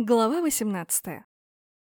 Глава 18.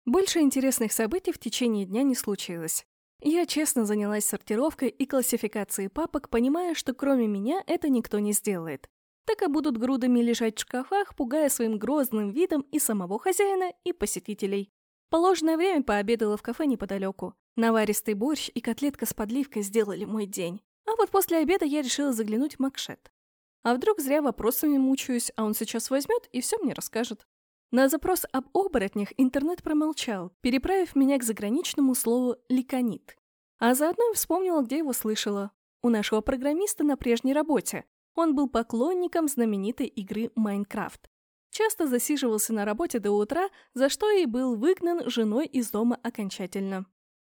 Больше интересных событий в течение дня не случилось. Я честно занялась сортировкой и классификацией папок, понимая, что кроме меня это никто не сделает. Так и будут грудами лежать в шкафах, пугая своим грозным видом и самого хозяина, и посетителей. Положенное время пообедала в кафе неподалеку. Наваристый борщ и котлетка с подливкой сделали мой день. А вот после обеда я решила заглянуть в Макшет. А вдруг зря вопросами мучаюсь, а он сейчас возьмет и все мне расскажет. На запрос об оборотнях интернет промолчал, переправив меня к заграничному слову «ликонит». А заодно и вспомнила, где его слышала. У нашего программиста на прежней работе. Он был поклонником знаменитой игры «Майнкрафт». Часто засиживался на работе до утра, за что и был выгнан женой из дома окончательно.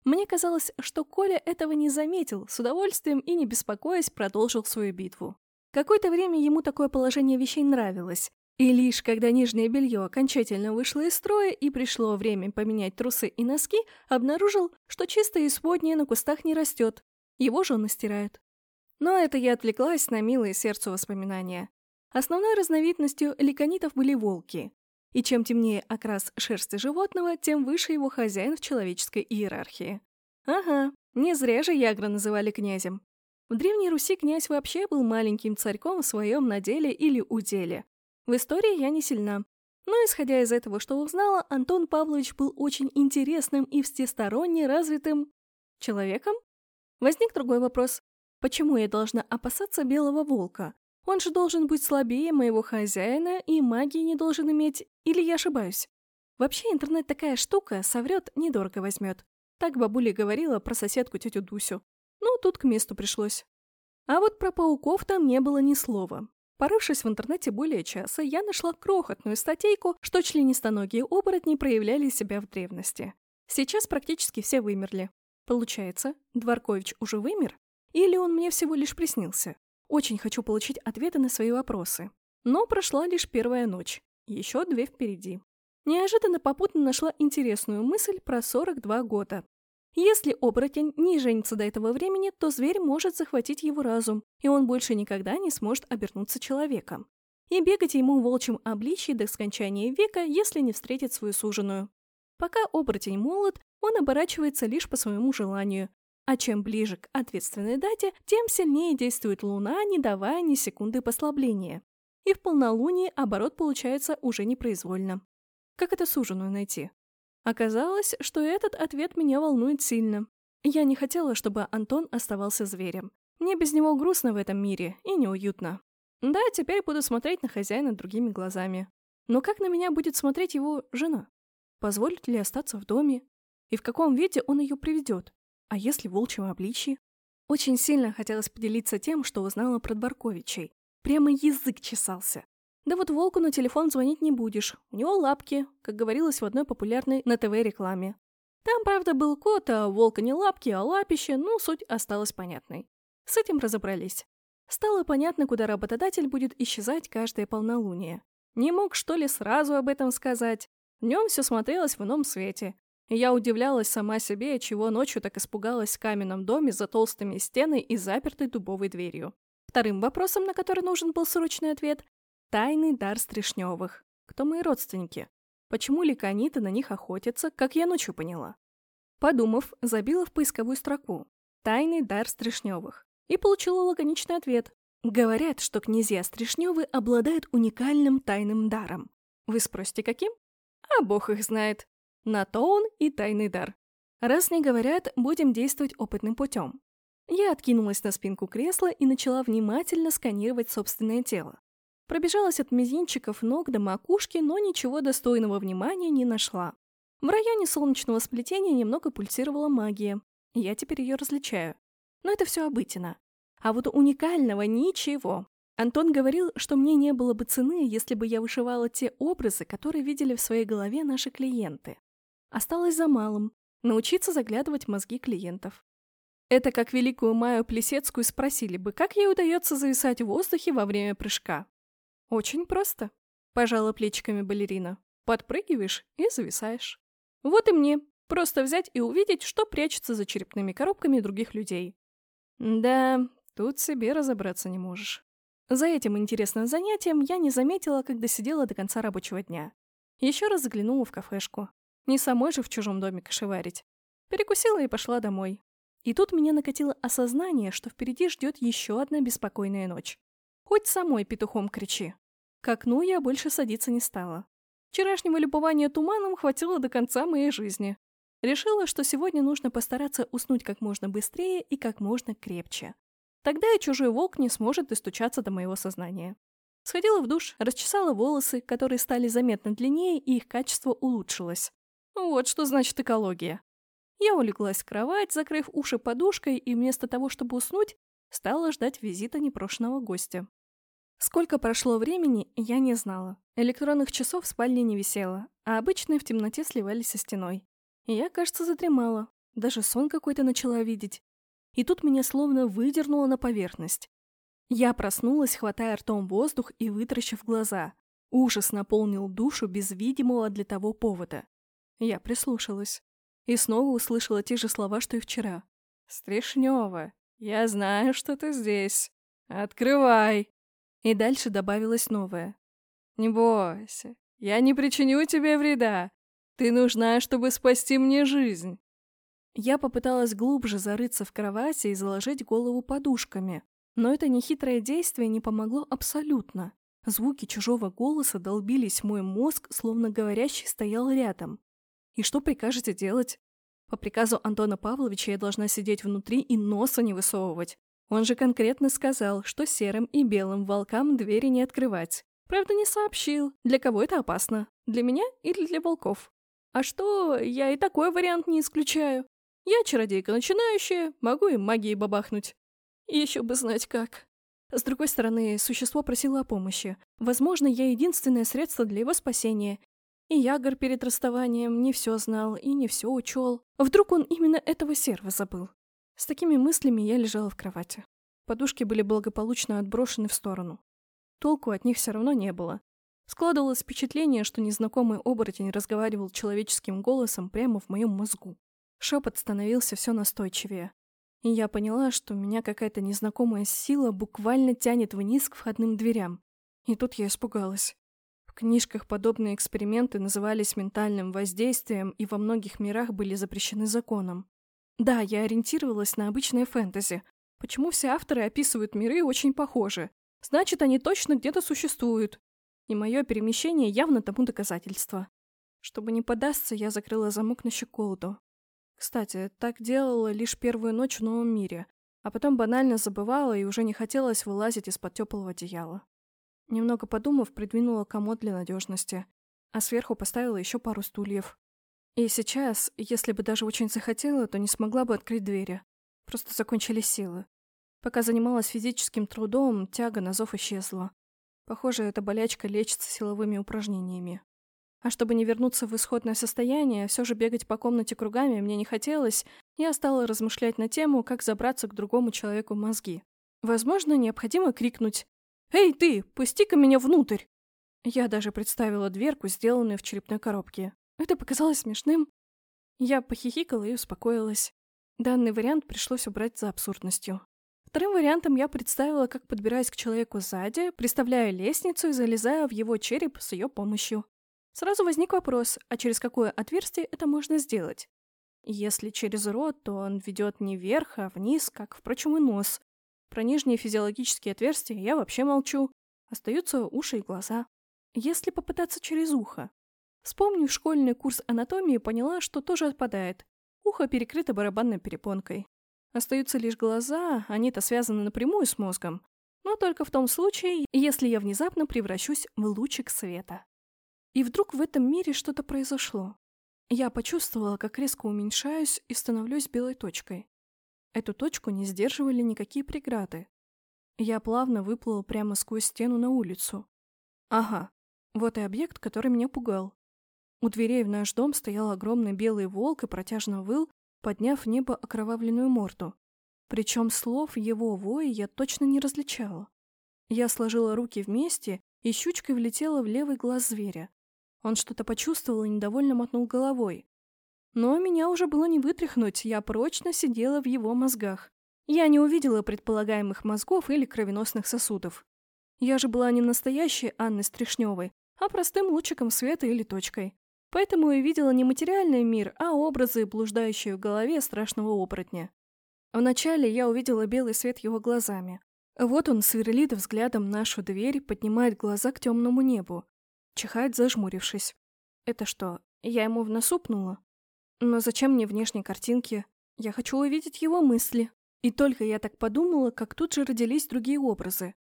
Мне казалось, что Коля этого не заметил, с удовольствием и не беспокоясь продолжил свою битву. Какое-то время ему такое положение вещей нравилось, и лишь когда нижнее белье окончательно вышло из строя и пришло время поменять трусы и носки, обнаружил, что чистое исподнее на кустах не растет. Его жены стирают. Но это я отвлеклась на милые сердцу воспоминания. Основной разновидностью ликонитов были волки. И чем темнее окрас шерсти животного, тем выше его хозяин в человеческой иерархии. Ага, не зря же Ягра называли князем. В Древней Руси князь вообще был маленьким царьком в своем наделе или уделе, в истории я не сильна. Но исходя из этого, что узнала, Антон Павлович был очень интересным и всесторонне развитым человеком? Возник другой вопрос. Почему я должна опасаться белого волка? Он же должен быть слабее моего хозяина и магии не должен иметь, или я ошибаюсь? Вообще интернет такая штука, соврет, недорого возьмет. Так бабуля говорила про соседку тетю Дусю. Ну, тут к месту пришлось. А вот про пауков там не было ни слова. Порывшись в интернете более часа, я нашла крохотную статейку, что членистоногие оборотни проявляли себя в древности. Сейчас практически все вымерли. Получается, Дворкович уже вымер? Или он мне всего лишь приснился? Очень хочу получить ответы на свои вопросы. Но прошла лишь первая ночь. Еще две впереди. Неожиданно попутно нашла интересную мысль про 42 года. Если оборотень не женится до этого времени, то зверь может захватить его разум, и он больше никогда не сможет обернуться человеком. И бегать ему в волчьем обличье до скончания века, если не встретит свою суженую. Пока оборотень молод, он оборачивается лишь по своему желанию, а чем ближе к ответственной дате, тем сильнее действует луна, не давая ни секунды послабления. И в полнолуние оборот получается уже непроизвольно. Как это суженую найти? Оказалось, что этот ответ меня волнует сильно. Я не хотела, чтобы Антон оставался зверем. Мне без него грустно в этом мире и неуютно. Да, теперь буду смотреть на хозяина другими глазами. Но как на меня будет смотреть его жена? Позволит ли остаться в доме? И в каком виде он ее приведет? А если в волчьем обличье? Очень сильно хотелось поделиться тем, что узнала про Дбарковичей. Прямо язык чесался. Да вот волку на телефон звонить не будешь. У него лапки, как говорилось в одной популярной на ТВ рекламе. Там, правда, был кот, а волка не лапки, а лапище, но суть осталась понятной. С этим разобрались. Стало понятно, куда работодатель будет исчезать каждое полнолуние. Не мог, что ли, сразу об этом сказать? Днем все смотрелось в ином свете. И я удивлялась сама себе, чего ночью так испугалась в каменном доме за толстыми стеной и запертой дубовой дверью. Вторым вопросом, на который нужен был срочный ответ, Тайный дар Стришневых. Кто мои родственники? Почему ликониты на них охотятся, как я ночью поняла? Подумав, забила в поисковую строку «Тайный дар Стришневых» и получила лаконичный ответ. Говорят, что князья Стришневы обладают уникальным тайным даром. Вы спросите, каким? А бог их знает. На то он и тайный дар. Раз не говорят, будем действовать опытным путем. Я откинулась на спинку кресла и начала внимательно сканировать собственное тело. Пробежалась от мизинчиков ног до макушки, но ничего достойного внимания не нашла. В районе солнечного сплетения немного пульсировала магия. Я теперь ее различаю. Но это все обыденно. А вот уникального ничего. Антон говорил, что мне не было бы цены, если бы я вышивала те образы, которые видели в своей голове наши клиенты. Осталось за малым – научиться заглядывать в мозги клиентов. Это как великую Майю Плесецкую спросили бы, как ей удается зависать в воздухе во время прыжка. «Очень просто», — пожала плечиками балерина. «Подпрыгиваешь и зависаешь. Вот и мне. Просто взять и увидеть, что прячется за черепными коробками других людей». «Да, тут себе разобраться не можешь». За этим интересным занятием я не заметила, когда сидела до конца рабочего дня. Еще раз заглянула в кафешку. Не самой же в чужом доме кошеварить. Перекусила и пошла домой. И тут меня накатило осознание, что впереди ждет еще одна беспокойная ночь. Хоть самой петухом кричи. К окну я больше садиться не стала. Вчерашнего любования туманом хватило до конца моей жизни. Решила, что сегодня нужно постараться уснуть как можно быстрее и как можно крепче. Тогда и чужой волк не сможет достучаться до моего сознания. Сходила в душ, расчесала волосы, которые стали заметно длиннее, и их качество улучшилось. Вот что значит экология. Я улеглась в кровать, закрыв уши подушкой, и вместо того, чтобы уснуть, стала ждать визита непрошенного гостя. Сколько прошло времени, я не знала. Электронных часов в спальне не висело, а обычные в темноте сливались со стеной. И я, кажется, задремала. Даже сон какой-то начала видеть. И тут меня словно выдернуло на поверхность. Я проснулась, хватая ртом воздух и вытаращив глаза. Ужас наполнил душу без видимого для того повода. Я прислушалась. И снова услышала те же слова, что и вчера. «Стрешнева, я знаю, что ты здесь. Открывай!» И дальше добавилось новое. «Не бойся, я не причиню тебе вреда. Ты нужна, чтобы спасти мне жизнь». Я попыталась глубже зарыться в кровати и заложить голову подушками, но это нехитрое действие не помогло абсолютно. Звуки чужого голоса долбились в мой мозг, словно говорящий стоял рядом. И что прикажете делать? По приказу Антона Павловича я должна сидеть внутри и носа не высовывать. Он же конкретно сказал, что серым и белым волкам двери не открывать. Правда, не сообщил, для кого это опасно. Для меня или для волков. А что, я и такой вариант не исключаю. Я чародейка начинающая, могу и магией бабахнуть. Еще бы знать как. С другой стороны, существо просило о помощи. Возможно, я единственное средство для его спасения. И Ягор перед расставанием не все знал и не все учел. Вдруг он именно этого серва забыл? С такими мыслями я лежала в кровати. Подушки были благополучно отброшены в сторону. Толку от них все равно не было. Складывалось впечатление, что незнакомый оборотень разговаривал человеческим голосом прямо в моем мозгу. Шепот становился все настойчивее. И я поняла, что меня какая-то незнакомая сила буквально тянет вниз к входным дверям. И тут я испугалась. В книжках подобные эксперименты назывались ментальным воздействием и во многих мирах были запрещены законом. Да, я ориентировалась на обычное фэнтези. Почему все авторы описывают миры очень похожи? Значит, они точно где-то существуют. И мое перемещение явно тому доказательство. Чтобы не подастся, я закрыла замок на щеколду. Кстати, так делала лишь первую ночь в новом мире, а потом банально забывала и уже не хотелось вылазить из-под теплого одеяла. Немного подумав, придвинула комод для надежности, а сверху поставила еще пару стульев. И сейчас, если бы даже очень захотела, то не смогла бы открыть двери. Просто закончились силы. Пока занималась физическим трудом, тяга на зов исчезла. Похоже, эта болячка лечится силовыми упражнениями. А чтобы не вернуться в исходное состояние, все же бегать по комнате кругами мне не хотелось, я стала размышлять на тему, как забраться к другому человеку мозги. Возможно, необходимо крикнуть «Эй, ты, пусти-ка меня внутрь!» Я даже представила дверку, сделанную в черепной коробке. Это показалось смешным. Я похихикала и успокоилась. Данный вариант пришлось убрать за абсурдностью. Вторым вариантом я представила, как подбираюсь к человеку сзади, представляю лестницу и залезаю в его череп с ее помощью. Сразу возник вопрос, а через какое отверстие это можно сделать? Если через рот, то он ведет не вверх, а вниз, как, впрочем, и нос. Про нижние физиологические отверстия я вообще молчу. Остаются уши и глаза. Если попытаться через ухо. Вспомнив школьный курс анатомии, поняла, что тоже отпадает. Ухо перекрыто барабанной перепонкой. Остаются лишь глаза, они-то связаны напрямую с мозгом. Но только в том случае, если я внезапно превращусь в лучик света. И вдруг в этом мире что-то произошло. Я почувствовала, как резко уменьшаюсь и становлюсь белой точкой. Эту точку не сдерживали никакие преграды. Я плавно выплыла прямо сквозь стену на улицу. Ага, вот и объект, который меня пугал. У дверей в наш дом стоял огромный белый волк и протяжно выл, подняв в небо окровавленную морду. Причем слов его воя я точно не различала. Я сложила руки вместе и щучкой влетела в левый глаз зверя. Он что-то почувствовал и недовольно мотнул головой. Но меня уже было не вытряхнуть, я прочно сидела в его мозгах. Я не увидела предполагаемых мозгов или кровеносных сосудов. Я же была не настоящей Анной Стришневой, а простым лучиком света или точкой. Поэтому я видела не материальный мир, а образы, блуждающие в голове страшного оборотня. Вначале я увидела белый свет его глазами. Вот он сверлит взглядом нашу дверь, поднимает глаза к темному небу. Чихает, зажмурившись. Это что, я ему в носу пнула? Но зачем мне внешние картинки? Я хочу увидеть его мысли. И только я так подумала, как тут же родились другие образы.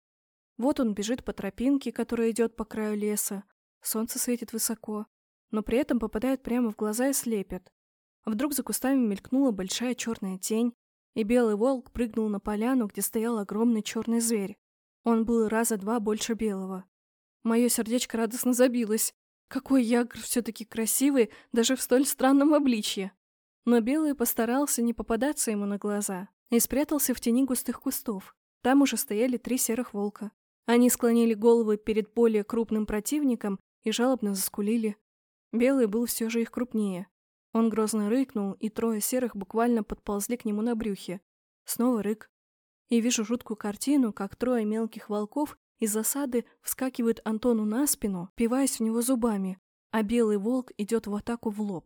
Вот он бежит по тропинке, которая идет по краю леса. Солнце светит высоко, но при этом попадает прямо в глаза и слепит. Вдруг за кустами мелькнула большая черная тень, и белый волк прыгнул на поляну, где стоял огромный черный зверь. Он был раза два больше белого. Мое сердечко радостно забилось. Какой ягр все-таки красивый, даже в столь странном обличье. Но белый постарался не попадаться ему на глаза и спрятался в тени густых кустов. Там уже стояли три серых волка. Они склонили головы перед более крупным противником и жалобно заскулили. Белый был все же их крупнее. Он грозно рыкнул, и трое серых буквально подползли к нему на брюхе. Снова рык. И вижу жуткую картину, как трое мелких волков из засады вскакивают Антону на спину, пиваясь в него зубами, а белый волк идет в атаку в лоб.